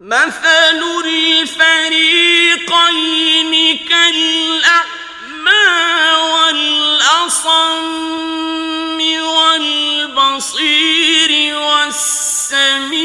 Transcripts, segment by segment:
مثل الفريقين كالأعمى والأصم والبصير والسميع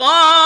قال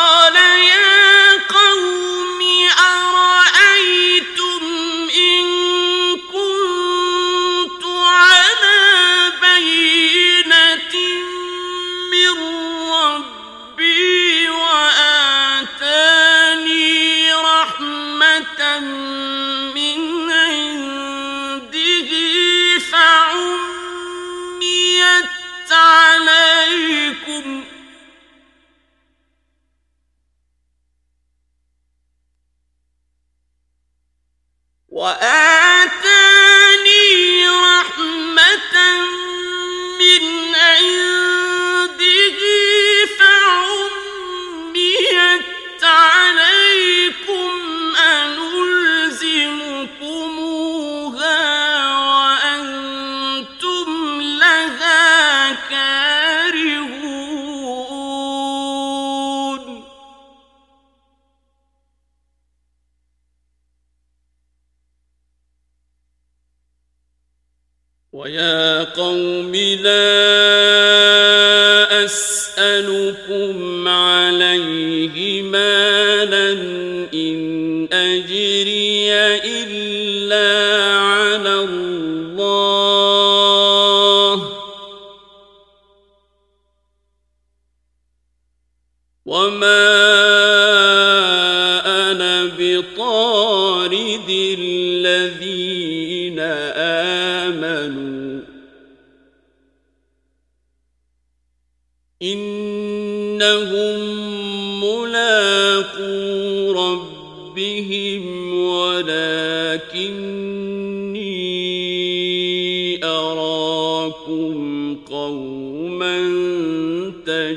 وَيَا قَوْمِ لَا أَسْأَلُكُمْ عَلَيْهِ مَالًا إِنْ أَجْرِيَ إِلَّا عَلَى اللَّهِ وَمَا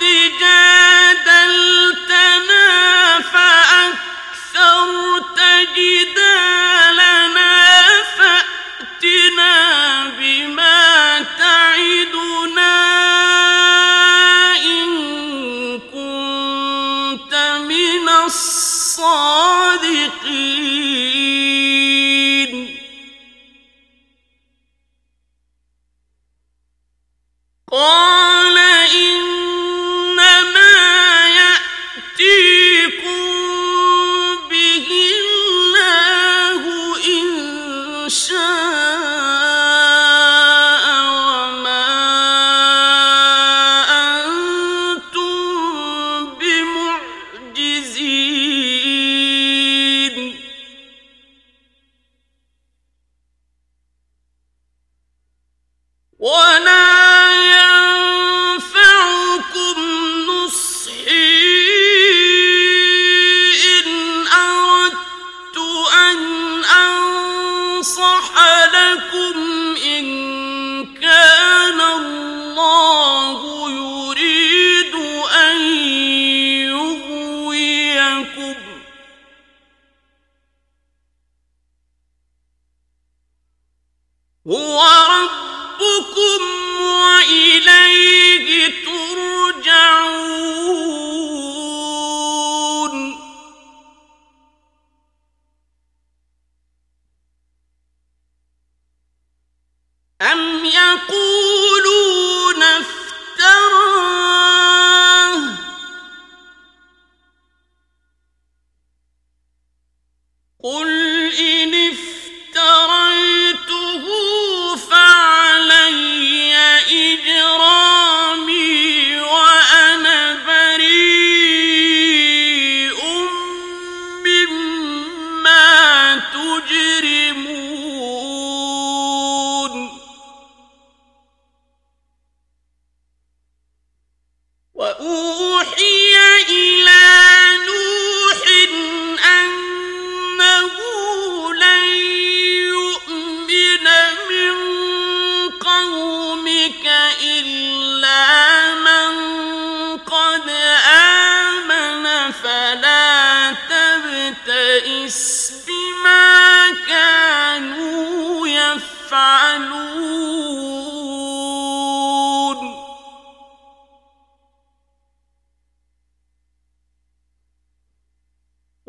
دیجیے لكم إن كان الله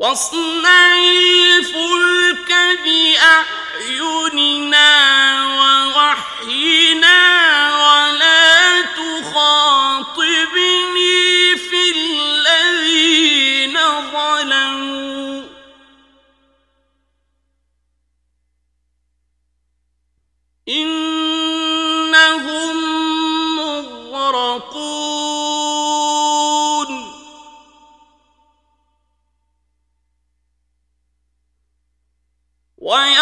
واصنع الفلك بأعيننا ووحينا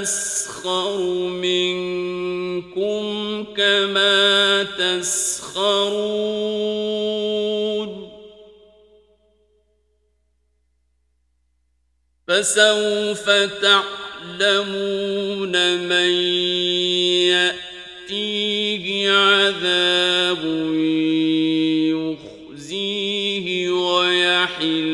نسخر منكم كما تسخرون. فسوف تعلمون من يأتيه عذاب يخزيه ويحل